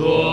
do